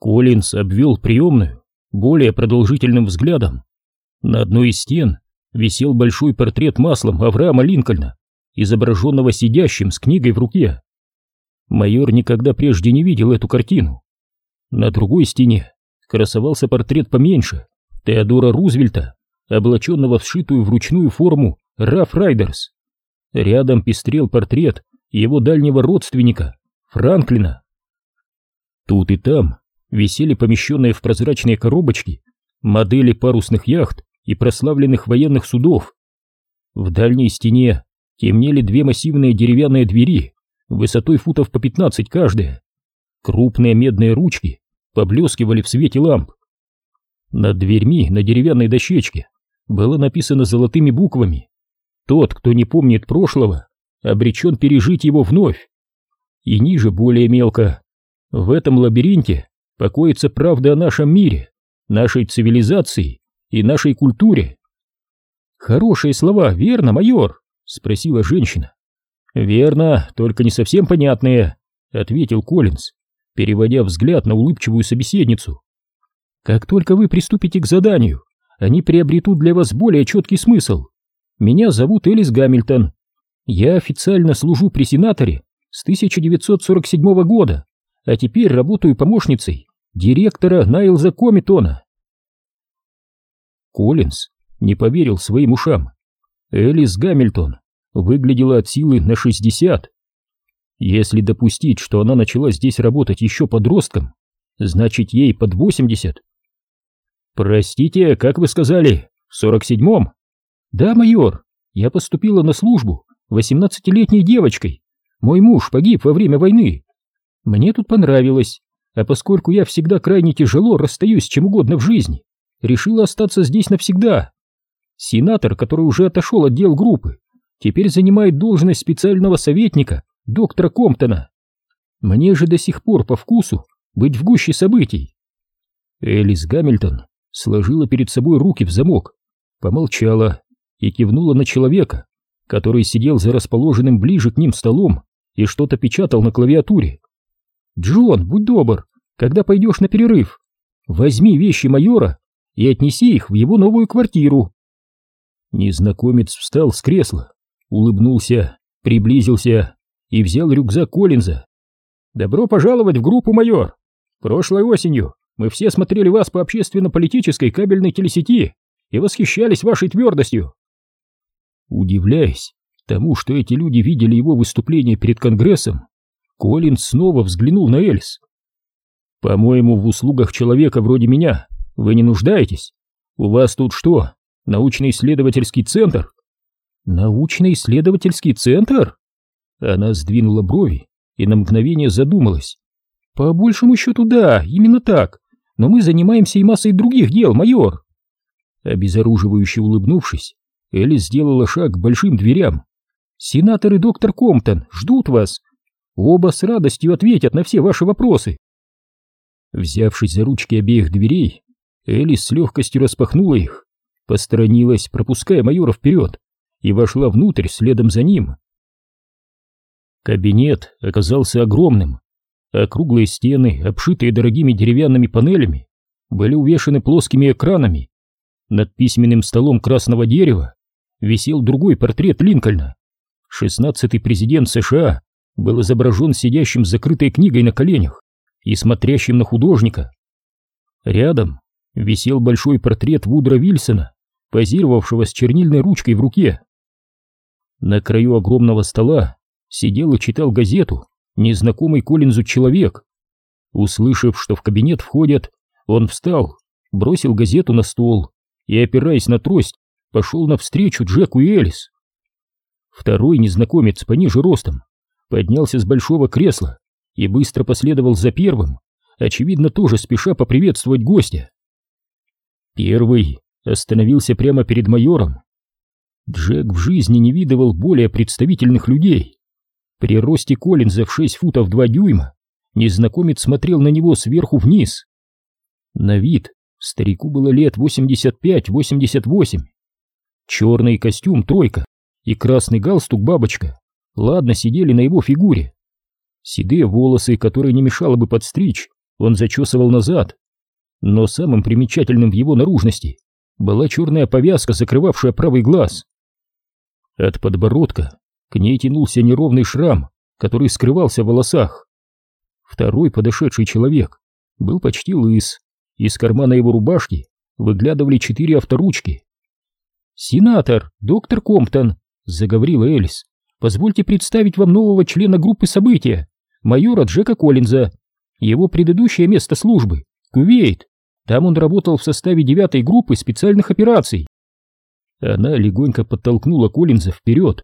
Коллинс обвел приемную более продолжительным взглядом. На одной из стен висел большой портрет маслом Авраама Линкольна, изображенного сидящим с книгой в руке. Майор никогда прежде не видел эту картину. На другой стене красовался портрет поменьше Теодора Рузвельта, облаченного в сшитую вручную форму Раф Райдерс. Рядом пестрел портрет его дальнего родственника, Франклина. Тут и там висели помещенные в прозрачные коробочки модели парусных яхт и прославленных военных судов. В дальней стене темнели две массивные деревянные двери, высотой футов по 15 каждая. Крупные медные ручки поблескивали в свете ламп. Над дверьми на деревянной дощечке было написано золотыми буквами «Тот, кто не помнит прошлого, обречен пережить его вновь». И ниже более мелко «В этом лабиринте покоится правда о нашем мире, нашей цивилизации и нашей культуре». «Хорошие слова, верно, майор?» — спросила женщина. «Верно, только не совсем понятные», — ответил Коллинз, переводя взгляд на улыбчивую собеседницу. «Как только вы приступите к заданию, они приобретут для вас более четкий смысл. Меня зовут Элис Гамильтон. Я официально служу при сенаторе с 1947 года, а теперь работаю помощницей директора Найлза Комитона». Коллинз не поверил своим ушам. Элис Гамильтон выглядела от силы на 60. Если допустить, что она начала здесь работать еще подростком, значит ей под 80. Простите, как вы сказали, в 47-м? Да, майор, я поступила на службу 18-летней девочкой. Мой муж погиб во время войны. Мне тут понравилось, а поскольку я всегда крайне тяжело расстаюсь с чем угодно в жизни, решила остаться здесь навсегда. Сенатор, который уже отошел от дел группы, теперь занимает должность специального советника доктора Комптона. Мне же до сих пор по вкусу быть в гуще событий. Элис Гамильтон сложила перед собой руки в замок, помолчала и кивнула на человека, который сидел за расположенным ближе к ним столом и что-то печатал на клавиатуре. «Джон, будь добр, когда пойдешь на перерыв, возьми вещи майора и отнеси их в его новую квартиру». Незнакомец встал с кресла, улыбнулся, приблизился и взял рюкзак Коллинза. «Добро пожаловать в группу, майор! Прошлой осенью мы все смотрели вас по общественно-политической кабельной телесети и восхищались вашей твердостью!» Удивляясь тому, что эти люди видели его выступление перед Конгрессом, Коллинз снова взглянул на Эльс. «По-моему, в услугах человека вроде меня вы не нуждаетесь. У вас тут что, научно-исследовательский центр?» «Научно-исследовательский центр?» Она сдвинула брови и на мгновение задумалась. «По большему счету, да, именно так. Но мы занимаемся и массой других дел, майор!» Обезоруживающе улыбнувшись, Элли сделала шаг к большим дверям. «Сенатор и доктор Комптон ждут вас. Оба с радостью ответят на все ваши вопросы». Взявшись за ручки обеих дверей, Элли с легкостью распахнула их, посторонилась, пропуская майора вперед и вошла внутрь следом за ним. Кабинет оказался огромным. Округлые стены, обшитые дорогими деревянными панелями, были увешаны плоскими экранами. Над письменным столом красного дерева висел другой портрет Линкольна. Шестнадцатый президент США был изображен сидящим с закрытой книгой на коленях и смотрящим на художника. Рядом висел большой портрет Вудра Вильсона, позировавшего с чернильной ручкой в руке. На краю огромного стола сидел и читал газету незнакомый Коллинзу человек. Услышав, что в кабинет входят, он встал, бросил газету на стол и, опираясь на трость, пошел навстречу Джеку и Элис. Второй незнакомец пониже ростом поднялся с большого кресла и быстро последовал за первым, очевидно, тоже спеша поприветствовать гостя. Первый остановился прямо перед майором Джек в жизни не видывал более представительных людей. При росте Коллинза в 6 футов 2 дюйма незнакомец смотрел на него сверху вниз. На вид старику было лет 85-88. Черный костюм «тройка» и красный галстук «бабочка» ладно сидели на его фигуре. Седые волосы, которые не мешало бы подстричь, он зачесывал назад. Но самым примечательным в его наружности была черная повязка, закрывавшая правый глаз. От подбородка к ней тянулся неровный шрам, который скрывался в волосах. Второй подошедший человек был почти лыс, из кармана его рубашки выглядывали четыре авторучки. «Сенатор, доктор Комптон», — заговорила Элис, — «позвольте представить вам нового члена группы события, майора Джека Коллинза. Его предыдущее место службы — Кувейт. Там он работал в составе девятой группы специальных операций». Она легонько подтолкнула Коллинза вперед.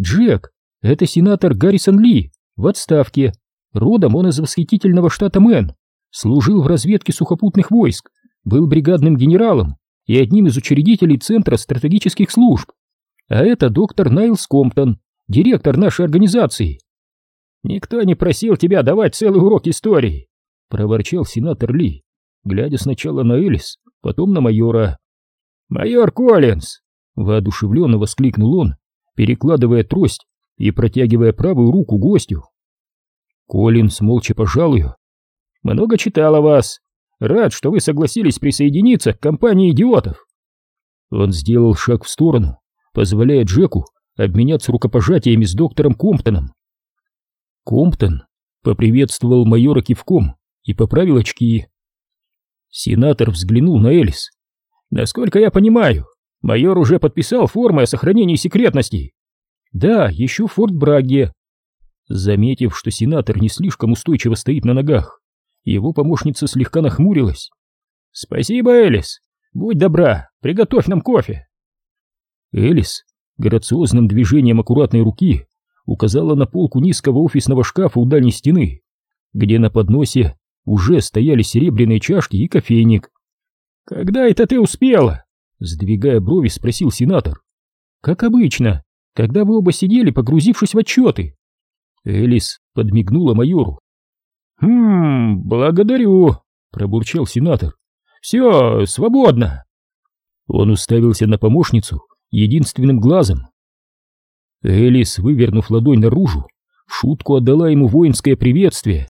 «Джек, это сенатор Гаррисон Ли, в отставке. Родом он из восхитительного штата Мэн. Служил в разведке сухопутных войск, был бригадным генералом и одним из учредителей Центра стратегических служб. А это доктор Найлс Комптон, директор нашей организации. «Никто не просил тебя давать целый урок истории», — проворчал сенатор Ли, глядя сначала на Элис, потом на майора. «Майор Коллинз!» — воодушевленно воскликнул он, перекладывая трость и протягивая правую руку гостю. Коллинз молча пожал ее. «Много читал о вас. Рад, что вы согласились присоединиться к компании идиотов». Он сделал шаг в сторону, позволяя Джеку обменяться рукопожатиями с доктором Комптоном. Комптон поприветствовал майора кивком и поправил очки. Сенатор взглянул на Элис. «Насколько я понимаю, майор уже подписал формы о сохранении секретности». «Да, еще Форт Браге». Заметив, что сенатор не слишком устойчиво стоит на ногах, его помощница слегка нахмурилась. «Спасибо, Элис. Будь добра, приготовь нам кофе». Элис грациозным движением аккуратной руки указала на полку низкого офисного шкафа у дальней стены, где на подносе уже стояли серебряные чашки и кофейник. «Когда это ты успела?» Сдвигая брови, спросил сенатор. «Как обычно, когда вы оба сидели, погрузившись в отчеты». Элис подмигнула майору. «Хм, благодарю», — пробурчал сенатор. «Все, свободно». Он уставился на помощницу единственным глазом. Элис, вывернув ладонь наружу, в шутку отдала ему воинское приветствие.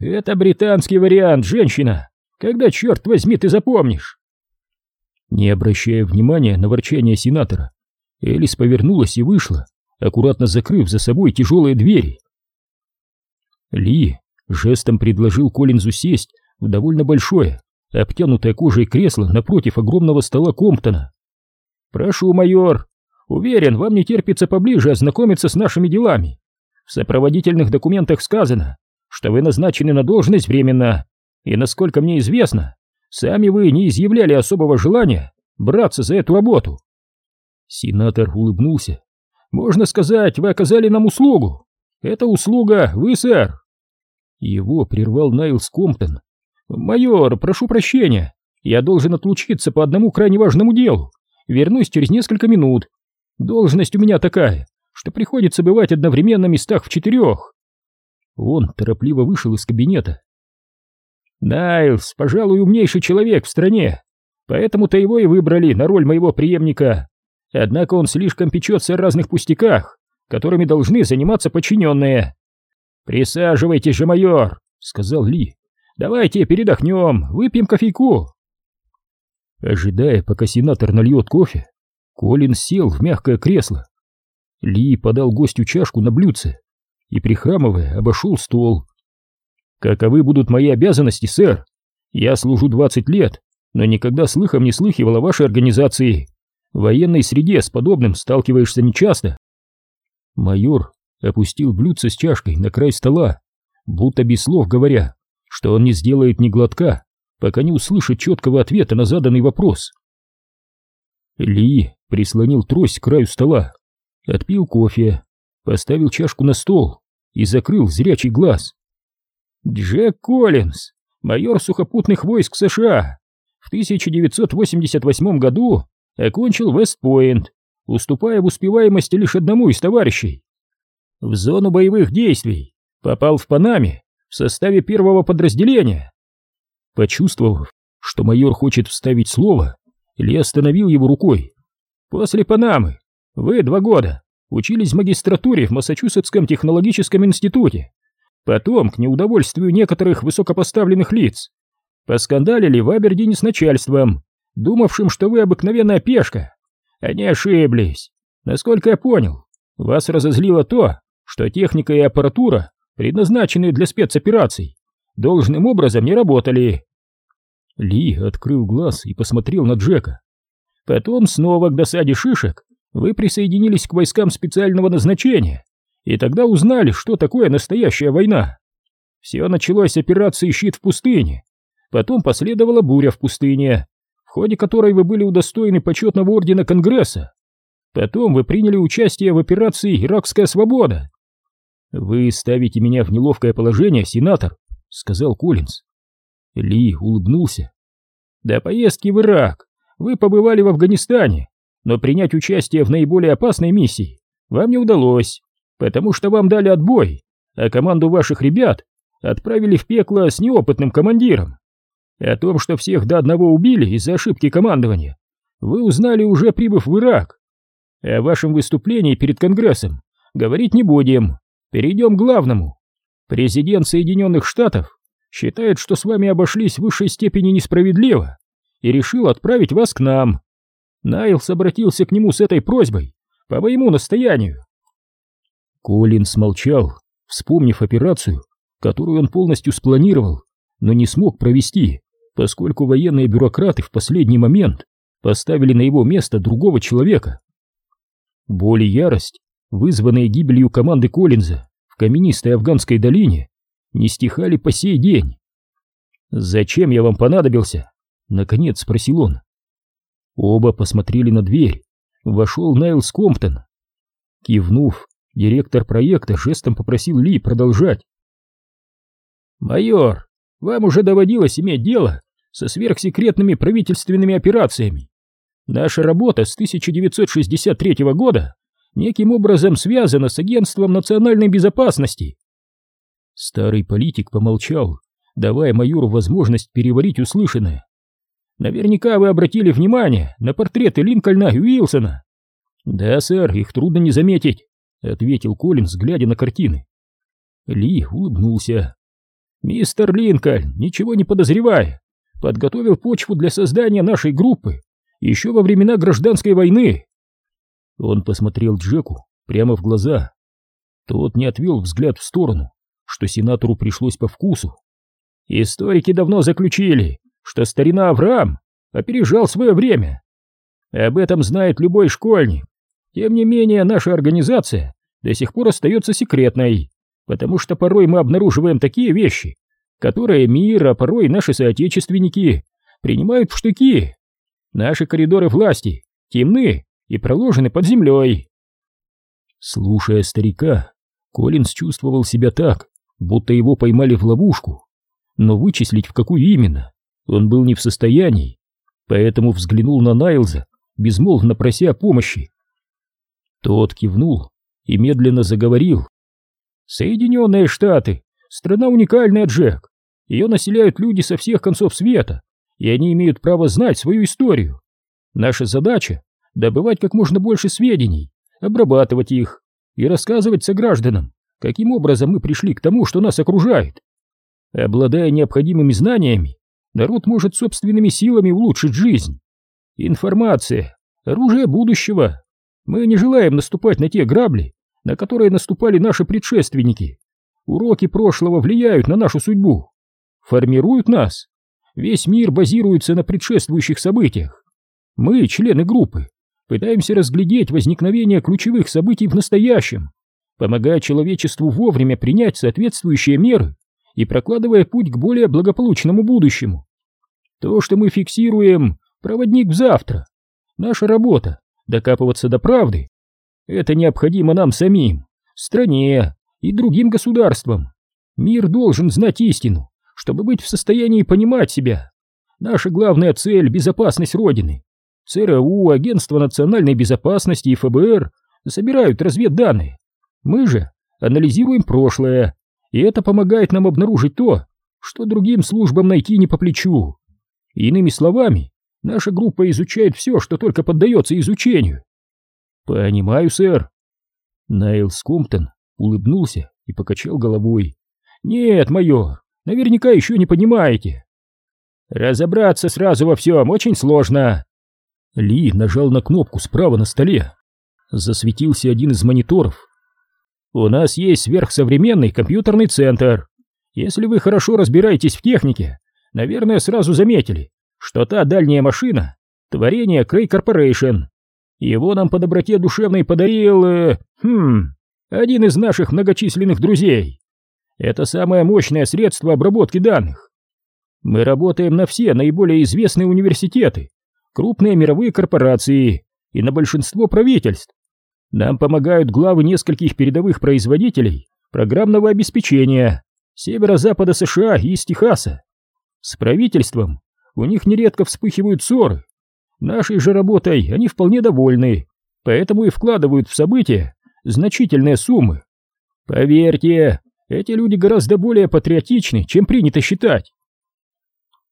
«Это британский вариант, женщина! Когда, черт возьми, ты запомнишь?» Не обращая внимания на ворчание сенатора, Элис повернулась и вышла, аккуратно закрыв за собой тяжелые двери. Ли жестом предложил Коллинзу сесть в довольно большое, обтянутое кожей кресло напротив огромного стола Комптона. «Прошу, майор, уверен, вам не терпится поближе ознакомиться с нашими делами. В сопроводительных документах сказано, что вы назначены на должность временно, и, насколько мне известно, сами вы не изъявляли особого желания браться за эту работу». Сенатор улыбнулся. «Можно сказать, вы оказали нам услугу. Это услуга вы, сэр». Его прервал Найлс Комптон. «Майор, прошу прощения, я должен отлучиться по одному крайне важному делу. Вернусь через несколько минут. Должность у меня такая, что приходится бывать одновременно в местах в четырех». Он торопливо вышел из кабинета. «Найлс, пожалуй, умнейший человек в стране, поэтому-то его и выбрали на роль моего преемника. Однако он слишком печется о разных пустяках, которыми должны заниматься подчиненные. «Присаживайтесь же, майор», — сказал Ли. «Давайте передохнем, выпьем кофейку». Ожидая, пока сенатор нальет кофе, Колин сел в мягкое кресло. Ли подал гостю чашку на блюдце и, прихрамывая, обошел стол. «Каковы будут мои обязанности, сэр? Я служу двадцать лет, но никогда слыхом не слыхивал о вашей организации. В военной среде с подобным сталкиваешься нечасто». Майор опустил блюдце с чашкой на край стола, будто без слов говоря, что он не сделает ни глотка, пока не услышит четкого ответа на заданный вопрос. Ли прислонил трость к краю стола, отпил кофе, поставил чашку на стол и закрыл зрячий глаз. Джек Коллинз, майор сухопутных войск США, в 1988 году окончил Вестпойнт, уступая в успеваемости лишь одному из товарищей в зону боевых действий, попал в Панаме в составе первого подразделения. Почувствовав, что майор хочет вставить слово, Ли остановил его рукой. После Панамы вы два года учились в магистратуре в Массачусетском технологическом институте, Потом, к неудовольствию некоторых высокопоставленных лиц, поскандалили в Абердине с начальством, думавшим, что вы обыкновенная пешка. Они ошиблись. Насколько я понял, вас разозлило то, что техника и аппаратура, предназначенные для спецопераций, должным образом не работали. Ли открыл глаз и посмотрел на Джека. Потом снова к досаде шишек вы присоединились к войскам специального назначения, и тогда узнали, что такое настоящая война. Все началось с операции «Щит в пустыне», потом последовала буря в пустыне, в ходе которой вы были удостоены почетного ордена Конгресса. Потом вы приняли участие в операции «Иракская свобода». «Вы ставите меня в неловкое положение, сенатор», — сказал Коллинз. Ли улыбнулся. «До поездки в Ирак вы побывали в Афганистане, но принять участие в наиболее опасной миссии вам не удалось, потому что вам дали отбой, а команду ваших ребят отправили в пекло с неопытным командиром. О том, что всех до одного убили из-за ошибки командования, вы узнали уже прибыв в Ирак. О вашем выступлении перед Конгрессом говорить не будем, перейдем к главному. Президент Соединенных Штатов считает, что с вами обошлись в высшей степени несправедливо и решил отправить вас к нам. Найлс обратился к нему с этой просьбой по моему настоянию. Колин смолчал, вспомнив операцию, которую он полностью спланировал, но не смог провести, поскольку военные бюрократы в последний момент поставили на его место другого человека. Боль и ярость, вызванные гибелью команды Коллинза каменистой афганской долине, не стихали по сей день. «Зачем я вам понадобился?» — наконец спросил он. Оба посмотрели на дверь. Вошел Найлс Комптон. Кивнув, директор проекта жестом попросил Ли продолжать. «Майор, вам уже доводилось иметь дело со сверхсекретными правительственными операциями. Наша работа с 1963 года неким образом связана с Агентством национальной безопасности. Старый политик помолчал, давая майору возможность переварить услышанное. Наверняка вы обратили внимание на портреты Линкольна и Уилсона. Да, сэр, их трудно не заметить, ответил Коллинз, глядя на картины. Ли улыбнулся. Мистер Линкольн, ничего не подозревая, подготовил почву для создания нашей группы еще во времена гражданской войны. Он посмотрел Джеку прямо в глаза. Тот не отвел взгляд в сторону, что сенатору пришлось по вкусу. Историки давно заключили, что старина Авраам опережал свое время. Об этом знает любой школьник. Тем не менее, наша организация до сих пор остается секретной, потому что порой мы обнаруживаем такие вещи, которые мир, а порой наши соотечественники принимают в штыки. Наши коридоры власти темны и проложены под землей. Слушая старика, Коллинз чувствовал себя так, будто его поймали в ловушку, но вычислить в какую именно он был не в состоянии, поэтому взглянул на Найлза, безмолвно прося о помощи. Тот кивнул и медленно заговорил. «Соединенные Штаты — страна уникальная, Джек. Ее населяют люди со всех концов света, и они имеют право знать свою историю. Наша задача — добывать как можно больше сведений, обрабатывать их и рассказывать согражданам, каким образом мы пришли к тому, что нас окружает. Обладая необходимыми знаниями, народ может собственными силами улучшить жизнь. Информация — оружие будущего. Мы не желаем наступать на те грабли, на которые наступали наши предшественники. Уроки прошлого влияют на нашу судьбу, формируют нас. Весь мир базируется на предшествующих событиях. Мы, члены группы, пытаемся разглядеть возникновение ключевых событий в настоящем, помогая человечеству вовремя принять соответствующие меры и прокладывая путь к более благополучному будущему. То, что мы фиксируем, проводник в завтра. Наша работа — докапываться до правды. Это необходимо нам самим, стране и другим государствам. Мир должен знать истину, чтобы быть в состоянии понимать себя. Наша главная цель — безопасность Родины. ЦРУ, Агентство национальной безопасности и ФБР собирают разведданные. Мы же анализируем прошлое и это помогает нам обнаружить то, что другим службам найти не по плечу. Иными словами, наша группа изучает все, что только поддается изучению. Понимаю, сэр. Найл Скомптон улыбнулся и покачал головой. Нет, майор, наверняка еще не понимаете. Разобраться сразу во всем очень сложно. Ли нажал на кнопку справа на столе. Засветился один из мониторов. У нас есть сверхсовременный компьютерный центр. Если вы хорошо разбираетесь в технике, наверное, сразу заметили, что та дальняя машина — творение Крей Корпорейшн. Его нам по доброте душевной подарил... Э, хм... Один из наших многочисленных друзей. Это самое мощное средство обработки данных. Мы работаем на все наиболее известные университеты, крупные мировые корпорации и на большинство правительств. Нам помогают главы нескольких передовых производителей программного обеспечения северо-запада США и из Техаса. С правительством у них нередко вспыхивают ссоры. Нашей же работой они вполне довольны, поэтому и вкладывают в события значительные суммы. Поверьте, эти люди гораздо более патриотичны, чем принято считать.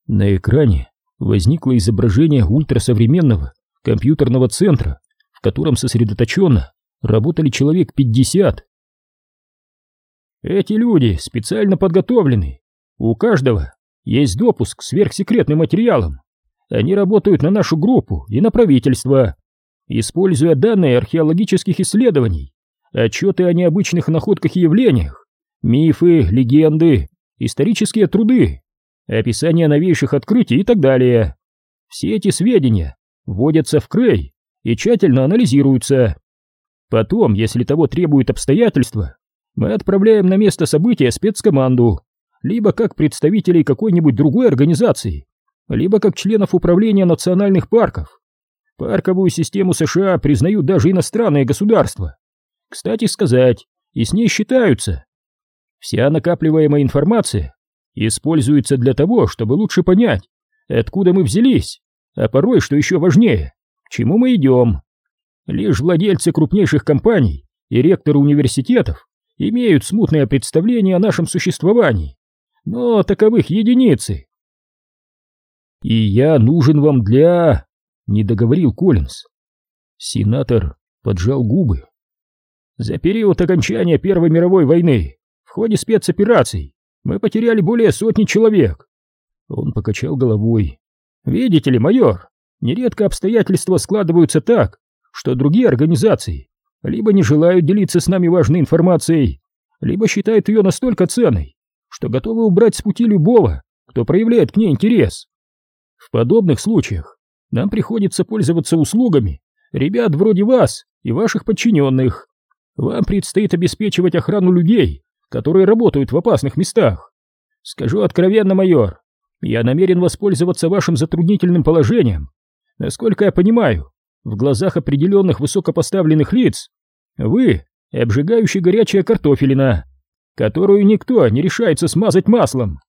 На экране возникло изображение ультрасовременного компьютерного центра, в котором сосредоточенно работали человек 50. Эти люди специально подготовлены. У каждого есть допуск к сверхсекретным материалам. Они работают на нашу группу и на правительство, используя данные археологических исследований, отчеты о необычных находках и явлениях, мифы, легенды, исторические труды, описание новейших открытий и так далее. Все эти сведения вводятся в Крей и тщательно анализируются. Потом, если того требуют обстоятельства, мы отправляем на место события спецкоманду, либо как представителей какой-нибудь другой организации, либо как членов управления национальных парков. Парковую систему США признают даже иностранные государства. Кстати сказать, и с ней считаются. Вся накапливаемая информация используется для того, чтобы лучше понять, откуда мы взялись, а порой, что еще важнее, к чему мы идем. Лишь владельцы крупнейших компаний и ректоры университетов имеют смутное представление о нашем существовании, но таковых единицы. «И я нужен вам для...» — не договорил Коллинз. Сенатор поджал губы. «За период окончания Первой мировой войны в ходе спецопераций мы потеряли более сотни человек». Он покачал головой. «Видите ли, майор, нередко обстоятельства складываются так, что другие организации либо не желают делиться с нами важной информацией, либо считают ее настолько ценной, что готовы убрать с пути любого, кто проявляет к ней интерес. В подобных случаях нам приходится пользоваться услугами ребят вроде вас и ваших подчиненных. Вам предстоит обеспечивать охрану людей, которые работают в опасных местах. Скажу откровенно, майор, я намерен воспользоваться вашим затруднительным положением. Насколько я понимаю, в глазах определенных высокопоставленных лиц вы — обжигающая горячая картофелина, которую никто не решается смазать маслом.